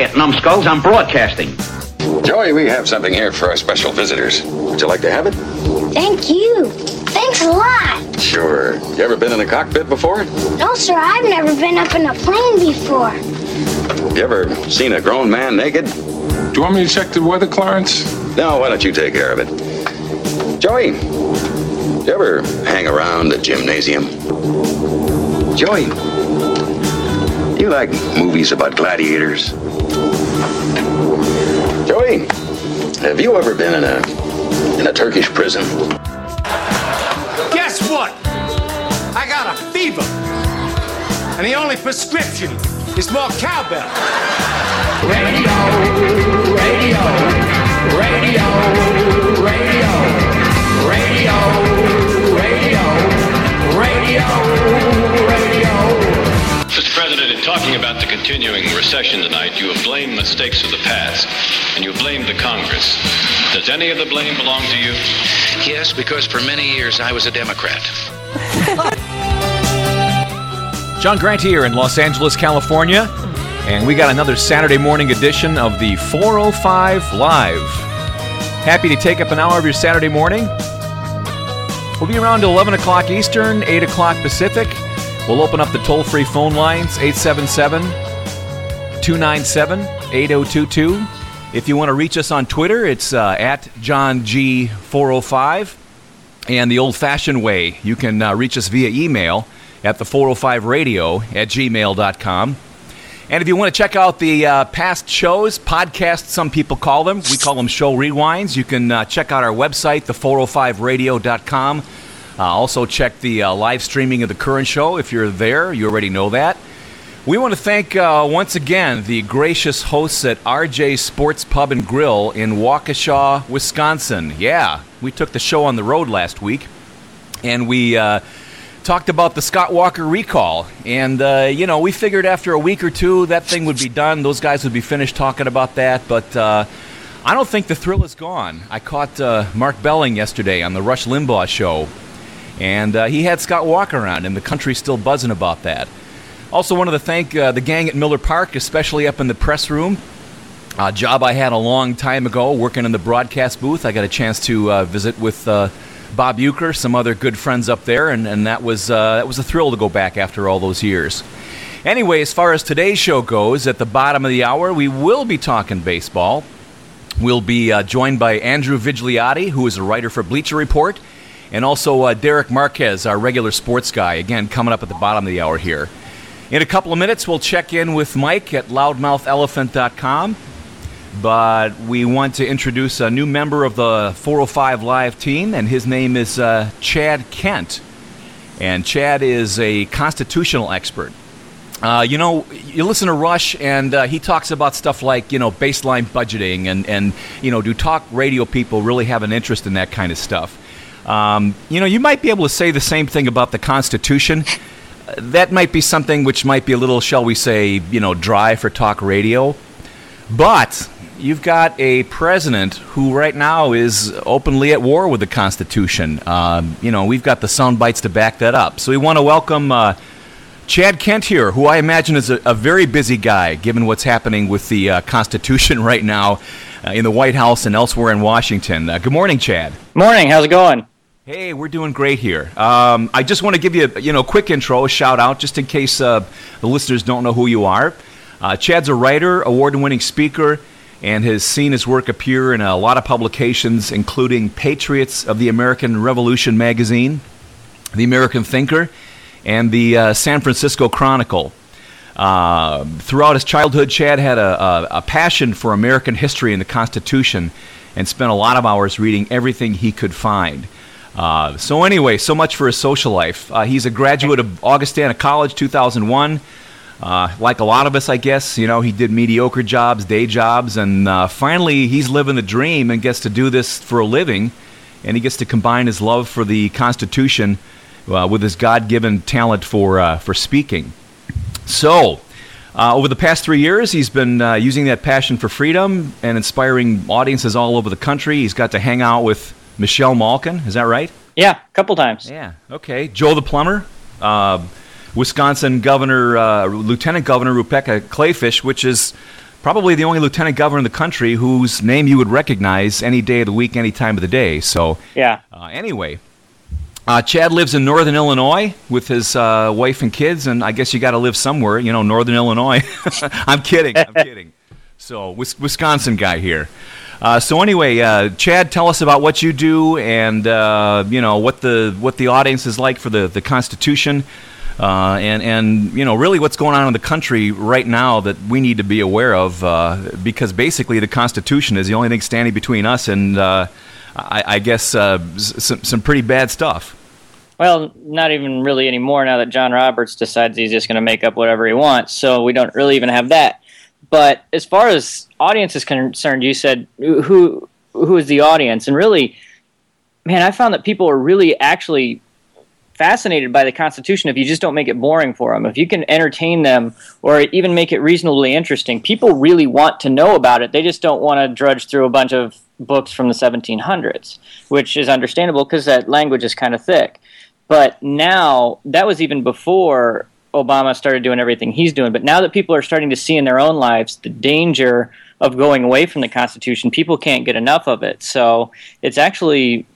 quiet, numbskulls. I'm broadcasting. Joey, we have something here for our special visitors. Would you like to have it? Thank you. Thanks a lot. Sure. You ever been in a cockpit before? No, sir, I've never been up in a plane before. You ever seen a grown man naked? Do you want me to check the weather, Clarence? No, why don't you take care of it? Joey, do you ever hang around the gymnasium? Joey, do you like movies about gladiators? Have you ever been in a in a Turkish prison? Guess what? I got a fever. And the only prescription is more cowbell. Radio, radio, radio, radio, Does any of the blame belong to you? Yes, because for many years I was a Democrat. John Grant here in Los Angeles, California, and we got another Saturday morning edition of the 405 Live. Happy to take up an hour of your Saturday morning. We'll be around 11 o'clock Eastern, 8 o'clock Pacific. We'll open up the toll free phone lines 877 297 8022. If you want to reach us on Twitter, it's uh, at John G405. And the old fashioned way, you can uh, reach us via email at the 405 radio at gmail.com. And if you want to check out the uh, past shows, podcasts, some people call them, we call them show rewinds, you can uh, check out our website, the405radio.com. Uh, also, check the uh, live streaming of the current show. If you're there, you already know that. We want to thank uh, once again the gracious hosts at RJ Sports Pub and Grill in Waukesha, Wisconsin. Yeah, we took the show on the road last week, and we uh, talked about the Scott Walker recall. And, uh, you know, we figured after a week or two that thing would be done. Those guys would be finished talking about that. But uh, I don't think the thrill is gone. I caught uh, Mark Belling yesterday on the Rush Limbaugh show, and uh, he had Scott Walker around, and the country's still buzzing about that. Also, wanted to thank uh, the gang at Miller Park, especially up in the press room. A job I had a long time ago working in the broadcast booth. I got a chance to uh, visit with uh, Bob Uecker, some other good friends up there, and, and that was uh, that was a thrill to go back after all those years. Anyway, as far as today's show goes, at the bottom of the hour, we will be talking baseball. We'll be uh, joined by Andrew Vigliotti, who is a writer for Bleacher Report, and also uh, Derek Marquez, our regular sports guy, again, coming up at the bottom of the hour here. In a couple of minutes, we'll check in with Mike at loudmouthelephant.com. But we want to introduce a new member of the 405 Live team, and his name is uh, Chad Kent. And Chad is a constitutional expert. Uh, you know, you listen to Rush, and uh, he talks about stuff like, you know, baseline budgeting, and, and, you know, do talk radio people really have an interest in that kind of stuff? Um, you know, you might be able to say the same thing about the Constitution. That might be something which might be a little, shall we say, you know, dry for talk radio. But you've got a president who right now is openly at war with the Constitution. Um, you know, we've got the sound bites to back that up. So we want to welcome uh, Chad Kent here, who I imagine is a, a, very busy guy, given what's happening with the uh, Constitution right now uh, in the White House and elsewhere in Washington. Uh, good morning, Chad. Morning. How's it going? Hey, we're doing great here. Um, I just want to give you a you know quick intro, a shout out, just in case uh, the listeners don't know who you are. Uh, Chad's a writer, award-winning speaker, and has seen his work appear in a lot of publications, including Patriots of the American Revolution magazine, The American Thinker, and the uh, San Francisco Chronicle. Uh, throughout his childhood, Chad had a, a, a, passion for American history and the Constitution and spent a lot of hours reading everything he could find. Uh, so, anyway, so much for his social life. Uh, he's a graduate of Augustana College 2001. Uh, like a lot of us, I guess, you know, he did mediocre jobs, day jobs, and uh, finally he's living the dream and gets to do this for a living, and he gets to combine his love for the Constitution uh, with his God-given talent for uh, for speaking. So, over the past three years, he's been using that passion for freedom and inspiring audiences all over the country. He's got to hang out with Michelle Malkin. Is that right? Yeah, a couple times. Yeah. Okay. Joe the plumber. Wisconsin Governor, uh, Lieutenant Governor Rebecca Kleefisch, which is probably the only lieutenant governor in the country whose name you would recognize any day of the week, any time of the day. So, yeah. Uh, anyway, uh, Chad lives in northern Illinois with his uh, wife and kids, and I guess you got to live somewhere, you know, northern Illinois. I'm kidding. I'm kidding. So, Wisconsin guy here. Uh, so anyway, uh, Chad, tell us about what you do and uh, you know what the what the audience is like for the the Constitution. Uh, and and you know really what's going on in the country right now that we need to be aware of uh, because basically the Constitution is the only thing standing between us and uh, I, I, guess some some pretty bad stuff. Well, not even really anymore now that John Roberts decides he's just going to make up whatever he wants. So we don't really even have that. But as far as audience is concerned, you said who who is the audience, and really, man, I found that people are really actually fascinated by the Constitution if you just don't make it boring for them. If you can entertain them or even make it reasonably interesting, people really want to know about it. They just don't want to drudge through a bunch of books from the 1700s, which is understandable because that language is kind of thick. But now, that was even before Obama started doing everything he's doing. But now that people are starting to see in their own lives the danger of going away from the Constitution, people can't get enough of it. So it's actually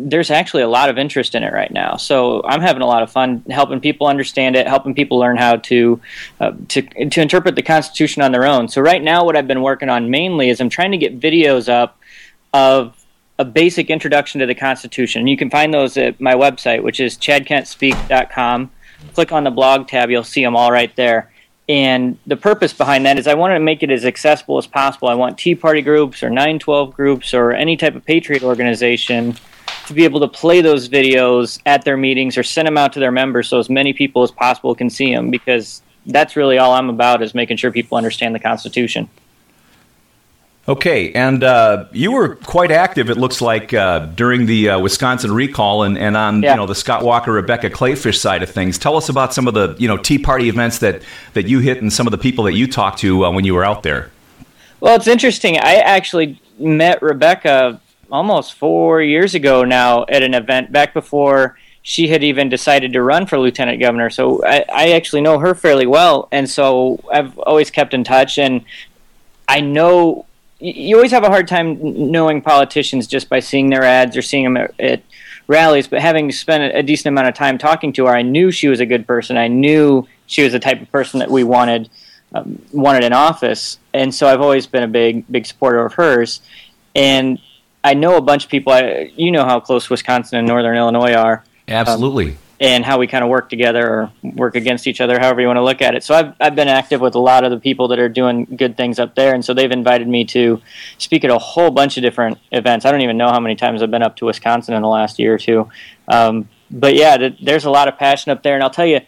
there's actually a lot of interest in it right now. So I'm having a lot of fun helping people understand it, helping people learn how to uh, to to interpret the Constitution on their own. So right now, what I've been working on mainly is I'm trying to get videos up of a basic introduction to the Constitution. And you can find those at my website, which is chadkentspeak.com. Click on the blog tab, you'll see them all right there. And the purpose behind that is I want to make it as accessible as possible. I want Tea Party groups or 912 groups or any type of Patriot organization to be able to play those videos at their meetings or send them out to their members so as many people as possible can see them because that's really all I'm about is making sure people understand the Constitution. Okay, and uh, you were quite active. It looks like uh, during the uh, Wisconsin recall and, and on yeah. you know the Scott Walker Rebecca Kleefisch side of things. Tell us about some of the you know Tea Party events that that you hit and some of the people that you talked to uh, when you were out there. Well, it's interesting. I actually met Rebecca almost four years ago now at an event back before she had even decided to run for lieutenant governor. So I, I, actually know her fairly well, and so I've always kept in touch. And I know you always have a hard time knowing politicians just by seeing their ads or seeing them at, at rallies. But having spent a decent amount of time talking to her, I knew she was a good person. I knew she was the type of person that we wanted um, wanted in office, and so I've always been a big big supporter of hers. And I know a bunch of people. I, you know how close Wisconsin and Northern Illinois are. Absolutely. Um, and how we kind of work together or work against each other, however you want to look at it. So I've I've been active with a lot of the people that are doing good things up there, and so they've invited me to speak at a whole bunch of different events. I don't even know how many times I've been up to Wisconsin in the last year or two. Um, but yeah, there's a lot of passion up there, and I'll tell you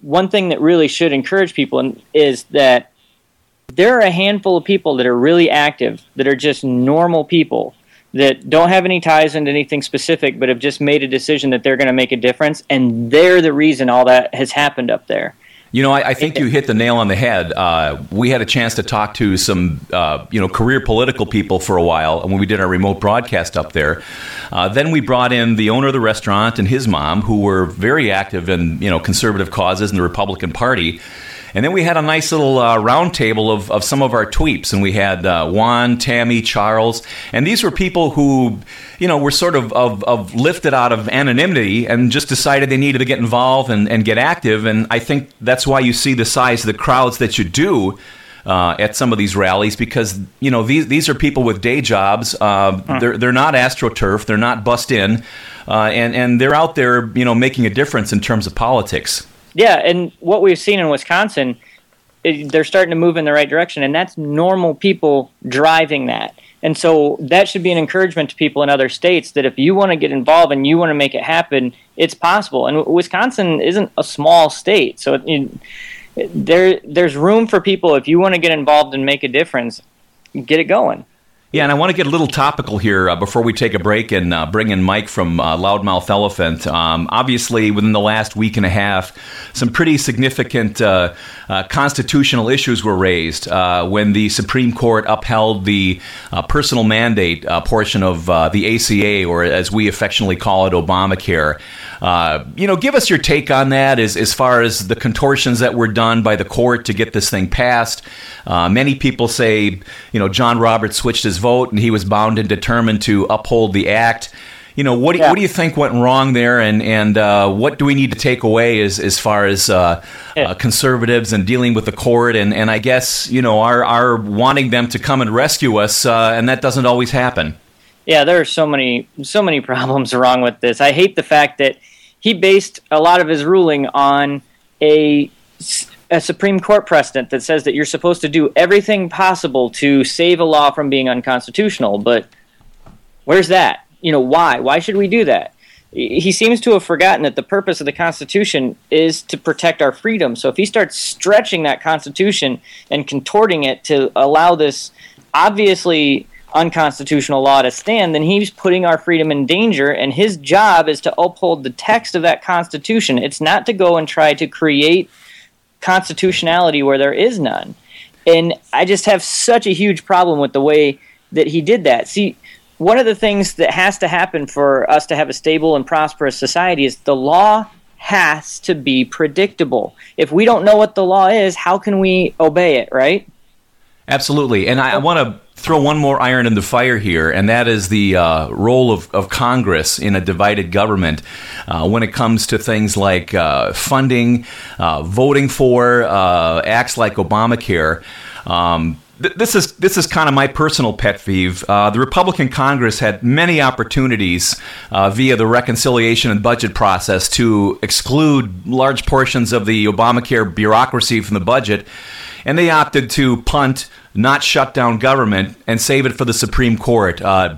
one thing that really should encourage people is that there are a handful of people that are really active that are just normal people that don't have any ties into anything specific, but have just made a decision that they're going to make a difference, and they're the reason all that has happened up there. You know, I, I, think you hit the nail on the head. Uh, we had a chance to talk to some, uh, you know, career political people for a while when we did our remote broadcast up there. Uh, then we brought in the owner of the restaurant and his mom, who were very active in, you know, conservative causes in the Republican Party. And then we had a nice little uh, roundtable of, of some of our tweeps, and we had uh, Juan, Tammy, Charles, and these were people who, you know, were sort of, of, of, lifted out of anonymity and just decided they needed to get involved and, and get active. And I think that's why you see the size of the crowds that you do. Uh, at some of these rallies because you know these these are people with day jobs. Uh. They're they're not astroturf. They're not bust in, uh, and and they're out there you know making a difference in terms of politics. Yeah, and what we've seen in Wisconsin, it, they're starting to move in the right direction, and that's normal people driving that. And so that should be an encouragement to people in other states that if you want to get involved and you want to make it happen, it's possible. And Wisconsin isn't a small state, so it, there there's room for people if you want to get involved and make a difference, get it going. Yeah, and I want to get a little topical here uh, before we take a break and uh, bring in Mike from uh, Loudmouth Elephant. Um, obviously, within the last week and a half, some pretty significant uh, uh, constitutional issues were raised uh, when the Supreme Court upheld the personal mandate portion of the ACA, or as we affectionately call it, Obamacare. You know, give us your take on that as, as far as the contortions that were done by the court to get this thing passed. many people say, you know, John Roberts switched his vote, and he was bound and determined to uphold the act. You know, what do, yeah. what do you think went wrong there, and and uh, what do we need to take away as as far as uh, yeah. uh, conservatives and dealing with the court, and, and I guess you know our our wanting them to come and rescue us, uh, and that doesn't always happen. Yeah, there are so many so many problems wrong with this. I hate the fact that he based a lot of his ruling on a a Supreme Court precedent that says that you're supposed to do everything possible to save a law from being unconstitutional. But where's that? You know, why? Why should we do that? He seems to have forgotten that the purpose of the Constitution is to protect our freedom. So if he starts stretching that Constitution and contorting it to allow this obviously unconstitutional law to stand, then he's putting our freedom in danger. And his job is to uphold the text of that Constitution. It's not to go and try to create constitutionality where there is none. And I just have such a huge problem with the way that he did that. See, one of the things that has to happen for us to have a stable and prosperous society is the law has to be predictable. If we don't know what the law is, how can we obey it, right? Absolutely. And I, I want to throw one more iron in the fire here, and that is the uh, role of, of Congress in a divided government uh, when it comes to things like uh, funding, uh, voting for uh, acts like Obamacare. Um, this is this is kind of my personal pet peeve. Uh, the Republican Congress had many opportunities via the reconciliation and budget process to exclude large portions of the Obamacare bureaucracy from the budget, and they opted to punt not shut down government and save it for the Supreme Court. Uh,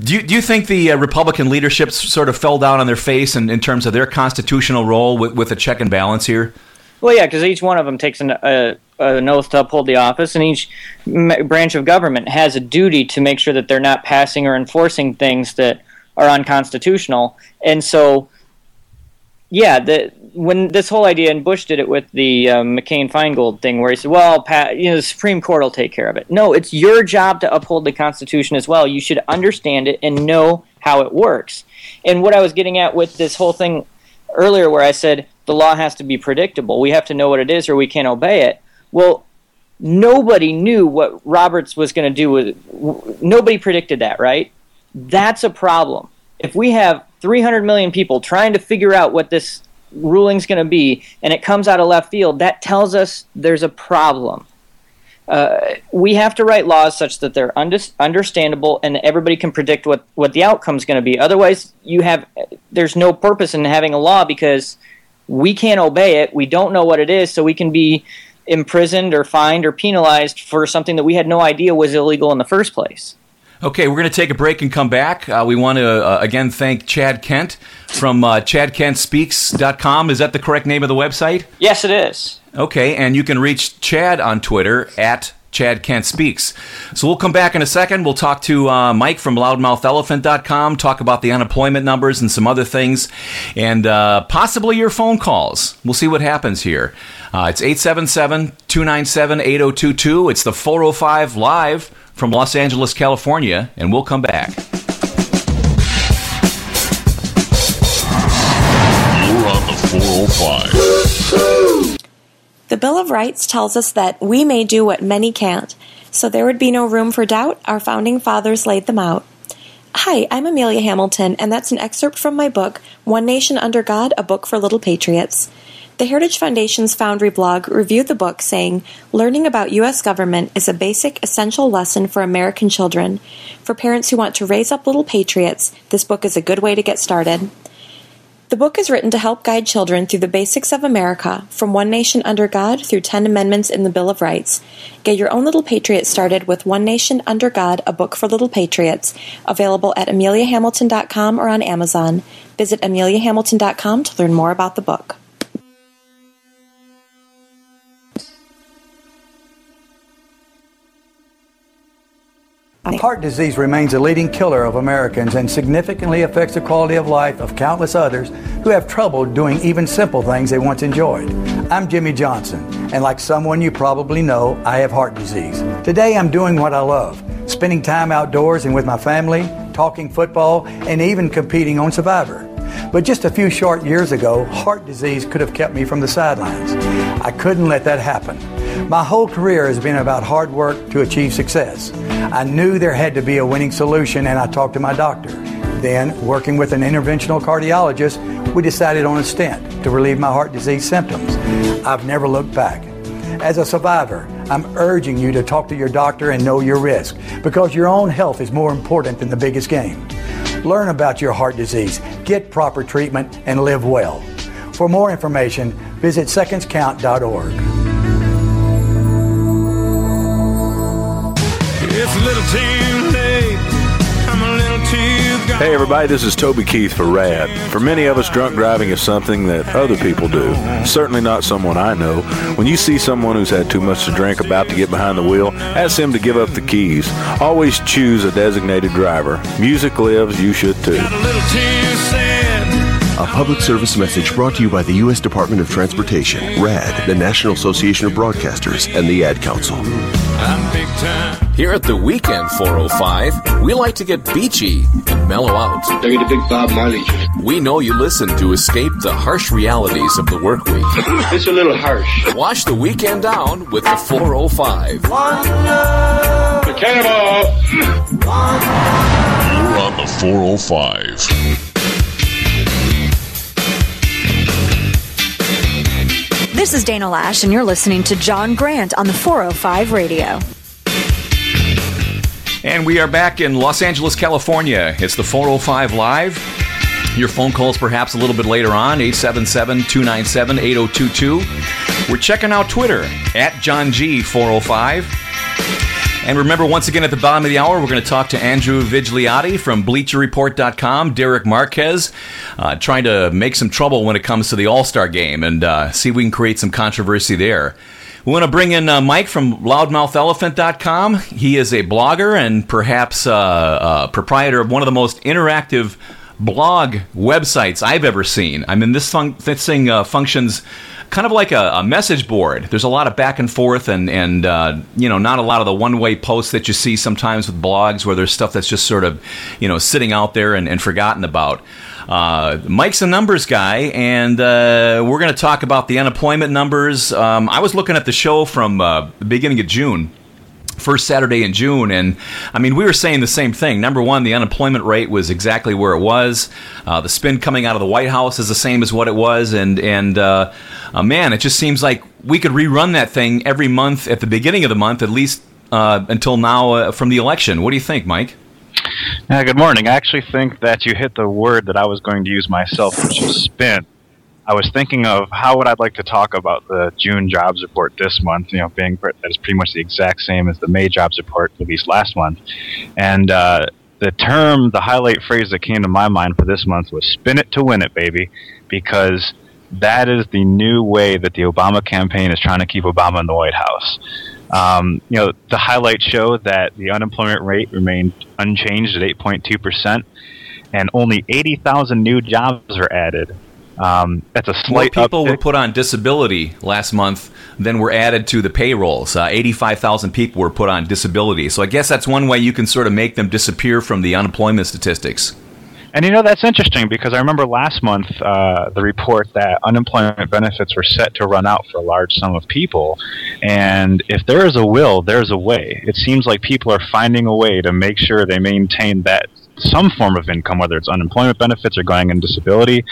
do you, do you think the uh, Republican leadership sort of fell down on their face in, in terms of their constitutional role with, with a check and balance here? Well, yeah, because each one of them takes an, uh, an oath to uphold the office, and each branch of government has a duty to make sure that they're not passing or enforcing things that are unconstitutional. And so, yeah, the when this whole idea, and Bush did it with the um, McCain Feingold thing, where he said, "Well, Pat, you know, the Supreme Court will take care of it." No, it's your job to uphold the Constitution as well. You should understand it and know how it works. And what I was getting at with this whole thing earlier, where I said the law has to be predictable, we have to know what it is, or we can't obey it. Well, nobody knew what Roberts was going to do with. Nobody predicted that, right? That's a problem. If we have 300 million people trying to figure out what this ruling's going to be, and it comes out of left field, that tells us there's a problem. Uh, we have to write laws such that they're understandable and everybody can predict what, what the outcome's going to be. Otherwise, you have there's no purpose in having a law because we can't obey it. We don't know what it is, so we can be imprisoned or fined or penalized for something that we had no idea was illegal in the first place. Okay, we're going to take a break and come back. Uh, we want to uh, again thank Chad Kent from uh, ChadKentSpeaks.com. Is that the correct name of the website? Yes, it is. Okay, and you can reach Chad on Twitter at Chad Kent Speaks. So we'll come back in a second. We'll talk to uh, Mike from loudmouthelephant.com, talk about the unemployment numbers and some other things, and uh, possibly your phone calls. We'll see what happens here. Uh, it's 877 297 8022. It's the 405 Live from Los Angeles, California, and we'll come back. You're on the 405. The Bill of Rights tells us that we may do what many can't, so there would be no room for doubt. Our founding fathers laid them out. Hi, I'm Amelia Hamilton, and that's an excerpt from my book, One Nation Under God A Book for Little Patriots. The Heritage Foundation's Foundry blog reviewed the book, saying, Learning about U.S. government is a basic, essential lesson for American children. For parents who want to raise up little patriots, this book is a good way to get started. The book is written to help guide children through the basics of America, from One Nation Under God through 10 amendments in the Bill of Rights. Get your own little patriot started with One Nation Under God, a book for little patriots, available at ameliahamilton.com or on Amazon. Visit ameliahamilton.com to learn more about the book. Heart disease remains a leading killer of Americans and significantly affects the quality of life of countless others who have trouble doing even simple things they once enjoyed. I'm Jimmy Johnson, and like someone you probably know, I have heart disease. Today I'm doing what I love spending time outdoors and with my family, talking football, and even competing on Survivor. But just a few short years ago, heart disease could have kept me from the sidelines. I couldn't let that happen. My whole career has been about hard work to achieve success. I knew there had to be a winning solution, and I talked to my doctor. Then, working with an interventional cardiologist, we decided on a stent to relieve my heart disease symptoms. I've never looked back. As a survivor, I'm urging you to talk to your doctor and know your risk because your own health is more important than the biggest game. Learn about your heart disease, get proper treatment, and live well. For more information, visit secondscount.org. It's little too Hey everybody, this is Toby Keith for RADD. For many of us, drunk driving is something that other people do. Certainly not someone I know. When you see someone who's had too much to drink about to get behind the wheel, ask them to give up the keys. Always choose a designated driver. Music lives, you should too. A little too sad. A public service message brought to you by the U.S. Department of Transportation, RADD, the National Association of Broadcasters, and the Ad Council. I'm big time. Here at the Weekend 405, we like to get beachy and mellow out. Take the big Bob Marley. We know you listen to escape the harsh realities of the work week. it's a little harsh. Wash the weekend down with the 405. The cannonball. You're on the 405. This is Dana Loesch, and you're listening to John Grant on the 405 radio. And we are back in Los Angeles, California. It's the 405 Live. Your phone calls perhaps a little bit later on, 877 297 8022. We're checking out Twitter at John G405. And remember, once again, at the bottom of the hour, we're going to talk to Andrew Vigliotti from BleacherReport.com, Derek Marquez, uh, trying to make some trouble when it comes to the All Star game and uh, see if we can create some controversy there. We want to bring in uh, Mike from LoudmouthElephant.com. He is a blogger and perhaps uh, uh, proprietor of one of the most interactive blog websites I've ever seen. I mean, this, fun- this thing uh, functions kind of like a, a, message board. There's a lot of back and forth, and and uh, you know, not a lot of the one way posts that you see sometimes with blogs, where there's stuff that's just sort of you know sitting out there and, and forgotten about. Uh, Mike's a numbers guy, and uh, we're going to talk about the unemployment numbers. Um, I was looking at the show from uh, the beginning of June first Saturday in June. And I mean, we were saying the same thing. Number one, the unemployment rate was exactly where it was. Uh, the spin coming out of the White House is the same as what it was. And, and uh, uh, man, it just seems like we could rerun that thing every month at the beginning of the month, at least uh, until now uh, from the election. What do you think, Mike? Yeah, good morning. I actually think that you hit the word that I was going to use myself, which is spin. I was thinking of how would I like to talk about the June jobs report this month, you know, being that is pretty much the exact same as the May jobs report released last month. And uh, the term, the highlight phrase that came to my mind for this month was spin it to win it, baby, because that is the new way that the Obama campaign is trying to keep Obama in the White House. Um, you know, the highlights show that the unemployment rate remained unchanged at 8.2%, and only 80,000 new jobs were added um, that's a slight. More people uptick. were put on disability last month than were added to the payrolls. Uh, Eighty-five thousand people were put on disability. So I guess that's one way you can sort of make them disappear from the unemployment statistics. And you know that's interesting because I remember last month uh, the report that unemployment benefits were set to run out for a large sum of people, and if there is a will, there's a way. It seems like people are finding a way to make sure they maintain that some form of income, whether it's unemployment benefits or going in disability.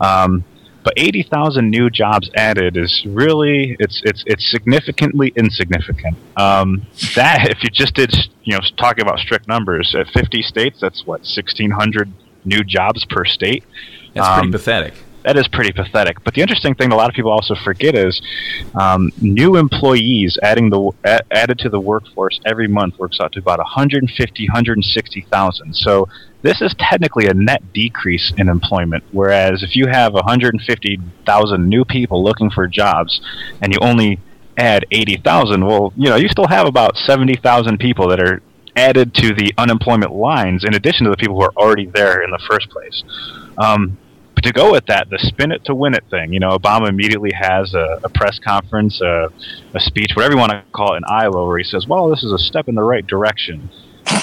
Um, but 80,000 new jobs added is really it's it's it's significantly insignificant. Um, that if you just did you know talking about strict numbers at 50 states, that's what 1,600 new jobs per state. That's pretty um, pathetic that is pretty pathetic. But the interesting thing a lot of people also forget is um, new employees adding the a, added to the workforce every month works out to about 150, 160,000. So this is technically a net decrease in employment. Whereas if you have 150,000 new people looking for jobs and you only add 80,000, well, you know, you still have about 70,000 people that are added to the unemployment lines in addition to the people who are already there in the first place. Um, to go with that, the spin it to win it thing, you know, Obama immediately has a, a press conference, a, a, speech, whatever you want to call it in Iowa, where he says, well, this is a step in the right direction.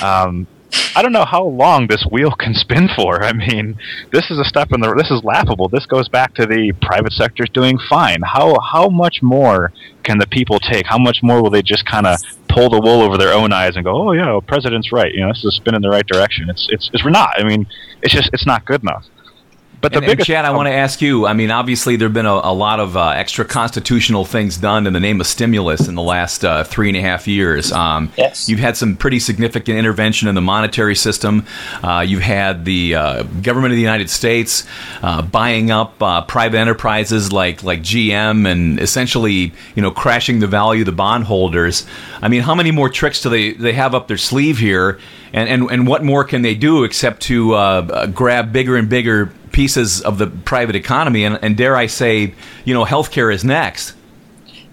Um, I don't know how long this wheel can spin for. I mean, this is a step in the. This is laughable. This goes back to the private sector's doing fine. How how much more can the people take? How much more will they just kind of pull the wool over their own eyes and go, oh yeah, president's right. You know, this is a spin in the right direction. It's it's it's not. I mean, it's just it's not good enough. But the and, biggest, and Chad, I want to ask you. I mean, obviously, there have been a, a lot of uh, extra constitutional things done in the name of stimulus in the last uh, three and a half years. Um, yes. You've had some pretty significant intervention in the monetary system. Uh, you've had the uh, government of the United States uh, buying up uh, private enterprises like like GM and essentially, you know, crashing the value of the bondholders. I mean, how many more tricks do they they have up their sleeve here? And and, and what more can they do except to grab bigger and bigger pieces of the private economy, and, and dare I say, you know, healthcare is next.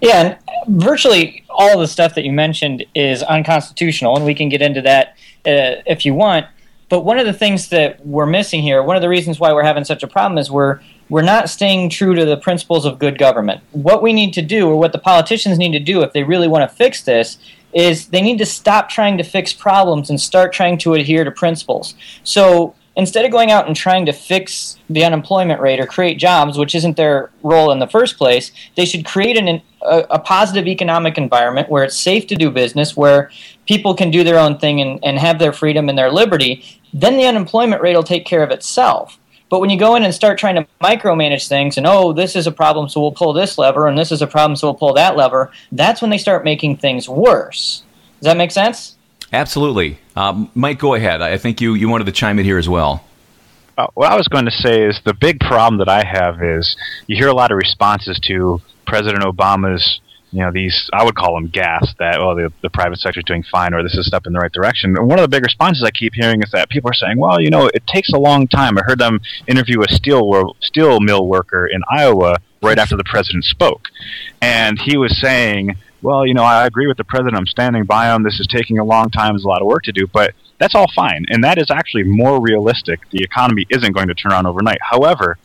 Yeah, and virtually all the stuff that you mentioned is unconstitutional, and we can get into that uh, if you want. But one of the things that we're missing here, one of the reasons why we're having such a problem is we're we're not staying true to the principles of good government. What we need to do, or what the politicians need to do, if they really want to fix this, is they need to stop trying to fix problems and start trying to adhere to principles. So instead of going out and trying to fix the unemployment rate or create jobs, which isn't their role in the first place, they should create an, a, a, positive economic environment where it's safe to do business, where people can do their own thing and, and have their freedom and their liberty. Then the unemployment rate will take care of itself. But when you go in and start trying to micromanage things and, oh, this is a problem, so we'll pull this lever, and this is a problem, so we'll pull that lever, that's when they start making things worse. Does that make sense? Absolutely. Um, Mike, go ahead. I think you, you wanted to chime in here as well. Uh, what I was going to say is the big problem that I have is you hear a lot of responses to President Obama's, you know, these, I would call them gas that, well, the, the private sector is doing fine or this is a step in the right direction. And one of the big responses I keep hearing is that people are saying, well, you know, it takes a long time. I heard them interview a steel, steel mill worker in Iowa right after the president spoke. And he was saying, well, you know, I agree with the president. I'm standing by him. This is taking a long time. There's a lot of work to do, but that's all fine. And that is actually more realistic. The economy isn't going to turn around overnight. However,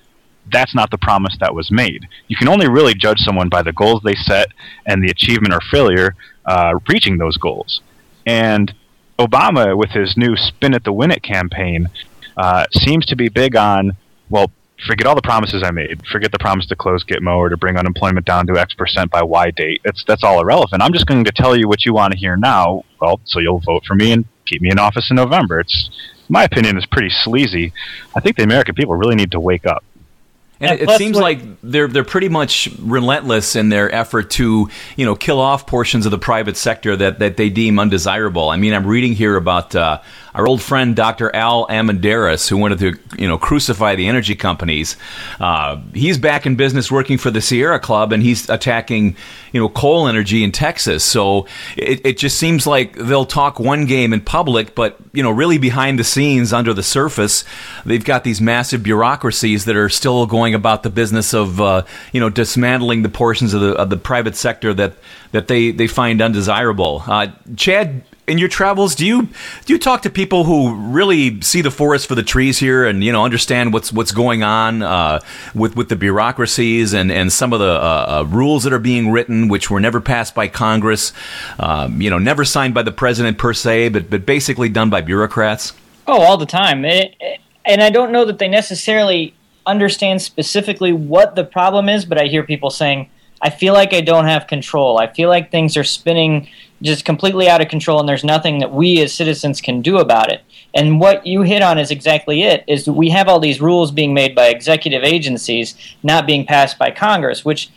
that's not the promise that was made. You can only really judge someone by the goals they set and the achievement or failure uh, reaching those goals. And Obama, with his new spin it the win it campaign, uh, seems to be big on, well, forget all the promises I made. Forget the promise to close Gitmo or to bring unemployment down to X percent by Y date. That's that's all irrelevant. I'm just going to tell you what you want to hear now. Well, so you'll vote for me and keep me in office in November. It's my opinion is pretty sleazy. I think the American people really need to wake up. And it, it seems like they're they're pretty much relentless in their effort to you know kill off portions of the private sector that, that they deem undesirable. I mean, I'm reading here about uh, our old friend Dr. Al Armendariz, who wanted to you know crucify the energy companies. Uh, he's back in business working for the Sierra Club, and he's attacking you know coal energy in Texas. So it, it just seems like they'll talk one game in public, but you know really behind the scenes, under the surface, they've got these massive bureaucracies that are still going about the business of uh, you know dismantling the portions of the of the private sector that that they they find undesirable. Uh, Chad in your travels, do you do you talk to people who really see the forest for the trees here, and you know understand what's what's going on uh, with with the bureaucracies and and some of the uh, uh, rules that are being written, which were never passed by Congress, um, you know, never signed by the president per se, but but basically done by bureaucrats. Oh, all the time, it, it, and I don't know that they necessarily understand specifically what the problem is, but I hear people saying, "I feel like I don't have control. I feel like things are spinning." just completely out of control and there's nothing that we as citizens can do about it and what you hit on is exactly it is we have all these rules being made by executive agencies not being passed by congress which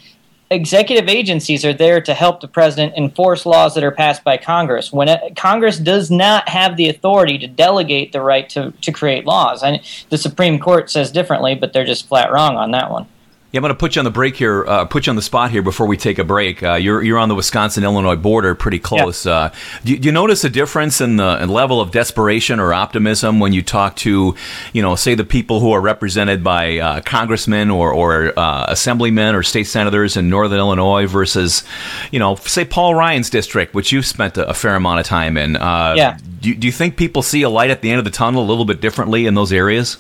executive agencies are there to help the president enforce laws that are passed by congress. When congress does not have the authority to delegate the right to, to create laws. And the supreme court says differently but they're just flat wrong on that one Yeah, I'm going to put you on the break here, uh, put you on the spot here before we take a break. Uh, you're you're on the Wisconsin Illinois border, pretty close. Yeah. Uh, do, do, you notice a difference in the in level of desperation or optimism when you talk to, you know, say the people who are represented by uh, congressmen or or uh, assemblymen or state senators in Northern Illinois versus, you know, say Paul Ryan's district, which you've spent a, a fair amount of time in. Uh, yeah. Do, do you think people see a light at the end of the tunnel a little bit differently in those areas?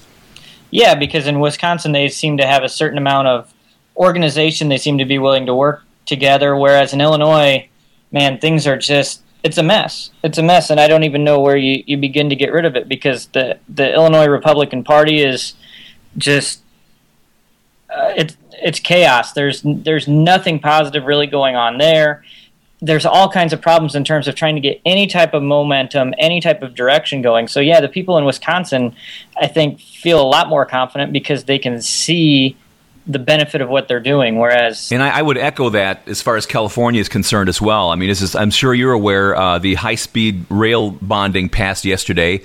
Yeah, because in Wisconsin they seem to have a certain amount of organization. They seem to be willing to work together, whereas in Illinois, man, things are just it's a mess. It's a mess, and I don't even know where you, you begin to get rid of it because the the Illinois Republican Party is just uh, it's it's chaos. There's there's nothing positive really going on there. There's all kinds of problems in terms of trying to get any type of momentum, any type of direction going. So yeah, the people in Wisconsin, I think, feel a lot more confident because they can see the benefit of what they're doing. Whereas, and I, I, would echo that as far as California is concerned as well. I mean, is, I'm sure you're aware uh, the high speed rail bonding passed yesterday.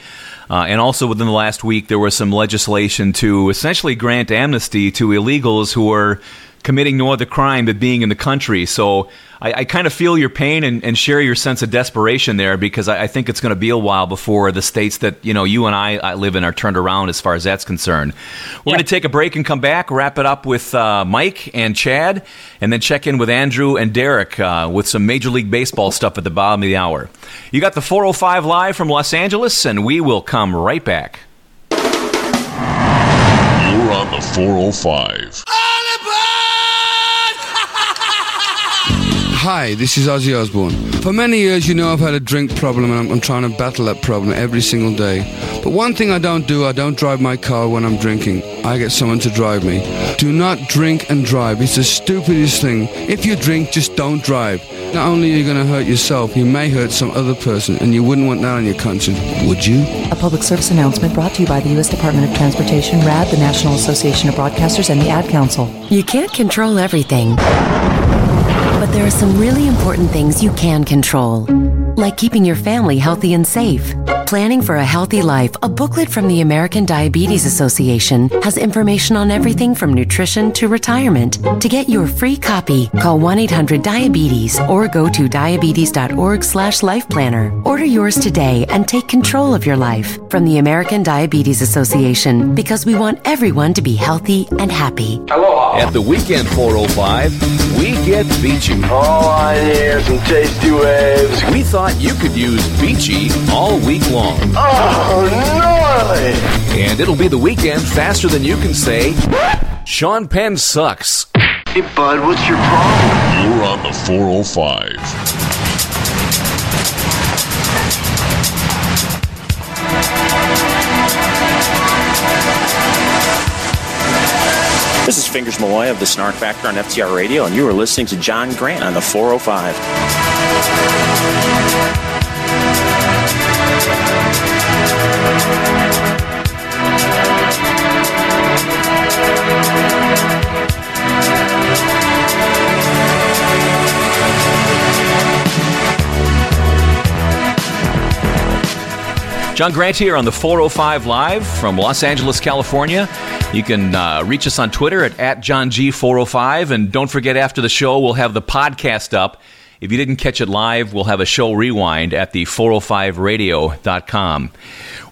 Uh, and also within the last week, there was some legislation to essentially grant amnesty to illegals who are committing no other crime than being in the country. So I, I kind of feel your pain and, and, share your sense of desperation there because I, I think it's going to be a while before the states that you know you and I, I live in are turned around as far as that's concerned. We're yeah. going to take a break and come back, wrap it up with uh, Mike and Chad, and then check in with Andrew and Derek uh, with some Major League Baseball stuff at the bottom of the hour. You got the 405 live from Los Angeles, and we will come right back. You're on the 405. Hi, this is Ozzy Osbourne. For many years, you know I've had a drink problem and I'm, I'm, trying to battle that problem every single day. But one thing I don't do, I don't drive my car when I'm drinking. I get someone to drive me. Do not drink and drive. It's the stupidest thing. If you drink, just don't drive. Not only are you going to hurt yourself, you may hurt some other person, and you wouldn't want that on your conscience, would you? A public service announcement brought to you by the U.S. Department of Transportation, RADD, the National Association of Broadcasters, and the Ad Council. You can't control everything. But there are some really important things you can control, like keeping your family healthy and safe. Planning for a Healthy Life, a booklet from the American Diabetes Association, has information on everything from nutrition to retirement. To get your free copy, call 1-800-DIABETES or go to diabetes.org slash life planner. Order yours today and take control of your life from the American Diabetes Association because we want everyone to be healthy and happy. Aloha. At the Weekend 405, we get beachy. All I need are some tasty waves. We thought you could use beachy all week long. Oh, gnarly! And it'll be the weekend faster than you can say, Sean Penn sucks. Hey, bud, what's your problem? You're on the 405. This is Fingers Malloy of the Snark Factor on FTR Radio, and you are listening to John Grant on the 405. John Grant here on the 405 Live from Los Angeles, California. You can uh, reach us on Twitter at, at JohnG405. And don't forget, after the show, we'll have the podcast up. If you didn't catch it live, we'll have a show rewind at the 405radio.com.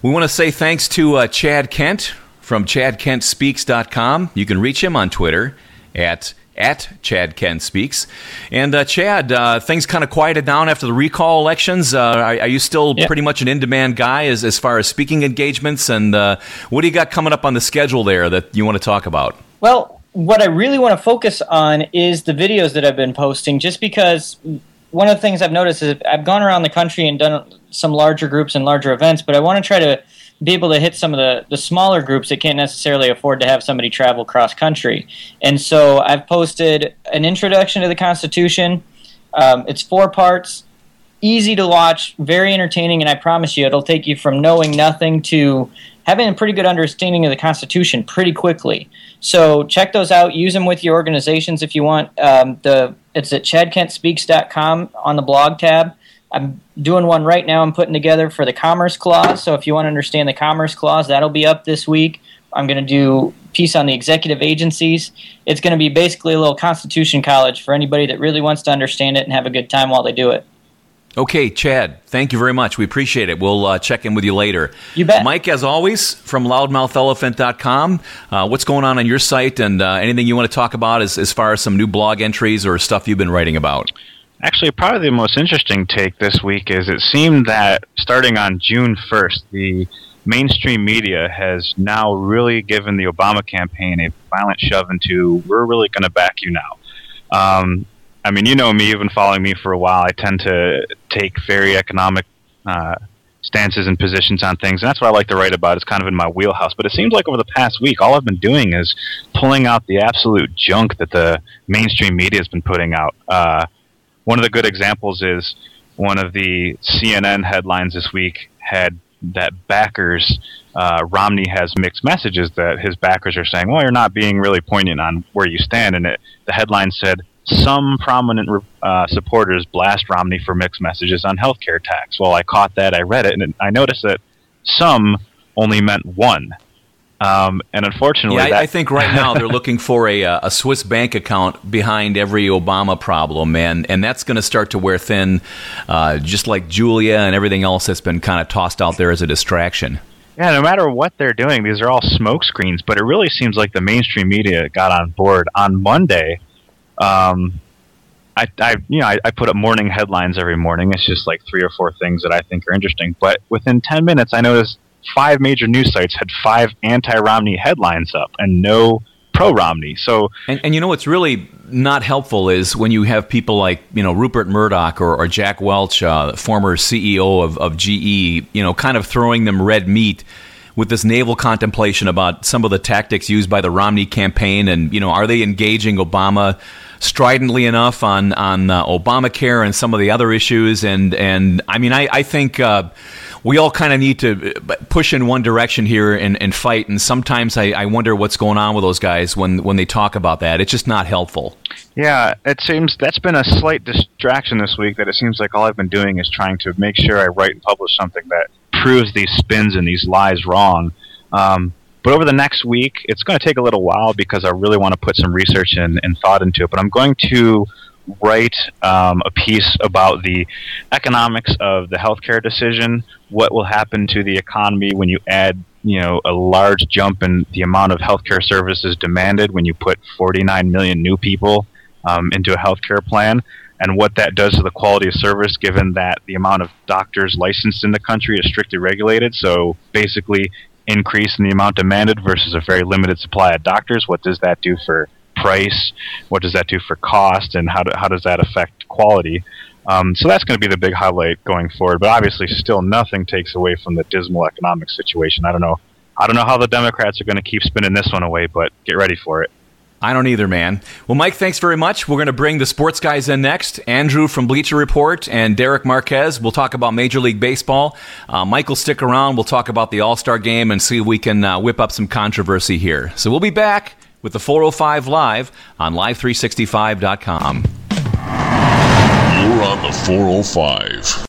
We want to say thanks to uh, Chad Kent from ChadKentSpeaks.com. You can reach him on Twitter at at Chad Kent Speaks. And uh, Chad, uh, things kind of quieted down after the recall elections. Uh, are, are, you still yeah. pretty much an in demand guy as, as far as speaking engagements? And uh, what do you got coming up on the schedule there that you want to talk about? Well, what I really want to focus on is the videos that I've been posting, just because one of the things I've noticed is I've gone around the country and done some larger groups and larger events, but I want to try to be able to hit some of the, the smaller groups that can't necessarily afford to have somebody travel cross country. And so I've posted an introduction to the Constitution. Um, it's four parts, easy to watch, very entertaining, and I promise you it'll take you from knowing nothing to having a pretty good understanding of the Constitution pretty quickly. So check those out. Use them with your organizations if you want. Um, the it's at chadkentspeaks.com on the blog tab. I'm doing one right now. I'm putting together for the Commerce Clause. So if you want to understand the Commerce Clause, that'll be up this week. I'm going to do piece on the executive agencies. It's going to be basically a little Constitution College for anybody that really wants to understand it and have a good time while they do it. Okay, Chad, thank you very much. We appreciate it. We'll uh, check in with you later. You bet. Mike, as always, from loudmouthelephant.com, uh, what's going on on your site and uh, anything you want to talk about as, as far as some new blog entries or stuff you've been writing about? Actually, probably the most interesting take this week is it seemed that starting on June 1st, the mainstream media has now really given the Obama campaign a violent shove into we're really going to back you now. Um, I mean, you know me, you've been following me for a while. I tend to take very economic uh, stances and positions on things, and that's what I like to write about. It's kind of in my wheelhouse. But it seems like over the past week, all I've been doing is pulling out the absolute junk that the mainstream media has been putting out. Uh, one of the good examples is one of the CNN headlines this week had that backers uh, Romney has mixed messages that his backers are saying, "Well, you're not being really poignant on where you stand." And it, the headline said, "Some prominent uh, supporters blast Romney for mixed messages on healthcare tax." Well, I caught that, I read it, and I noticed that some only meant one. Um, and unfortunately, Yeah, I, that- I think right now they're looking for a, uh, a Swiss bank account behind every Obama problem, and, and that's going to start to wear thin, uh, just like Julia and everything else that's been kind of tossed out there as a distraction. Yeah, no matter what they're doing, these are all smoke screens. But it really seems like the mainstream media got on board on Monday. Um, I, I, you know, I, I put up morning headlines every morning. It's just like three or four things that I think are interesting. But within ten minutes, I noticed five major news sites had five anti-Romney headlines up and no pro-Romney. So And, and you know what's really not helpful is when you have people like you know Rupert Murdoch or, or Jack Welch, uh, former CEO of, of GE, you know, kind of throwing them red meat with this navel contemplation about some of the tactics used by the Romney campaign, and you know, are they engaging Obama stridently enough on on uh, Obamacare and some of the other issues? And and I mean, I I think. Uh, we all kind of need to uh, push in one direction here and, and fight. And sometimes I, I wonder what's going on with those guys when, when they talk about that. It's just not helpful. Yeah, it seems that's been a slight distraction this week. That it seems like all I've been doing is trying to make sure I write and publish something that proves these spins and these lies wrong. Um, but over the next week, it's going to take a little while because I really want to put some research and, and thought into it. But I'm going to write um, a piece about the economics of the healthcare decision, what will happen to the economy when you add you know a large jump in the amount of healthcare services demanded when you put 49 million new people um, into a healthcare plan and what that does to the quality of service given that the amount of doctors licensed in the country is strictly regulated. So basically increase in the amount demanded versus a very limited supply of doctors. What does that do for price what does that do for cost and how, do, how does that affect quality um, so that's going to be the big highlight going forward. But obviously, still nothing takes away from the dismal economic situation. I don't know. I don't know how the Democrats are going to keep spinning this one away, but get ready for it. I don't either, man. Well, Mike, thanks very much. We're going to bring the sports guys in next. Andrew from Bleacher Report and Derek Marquez. We'll talk about Major League Baseball. Uh, will stick around. We'll talk about the All Star game and see if we can uh, whip up some controversy here. So we'll be back with the 405 Live on Live365.com. You're on the 405.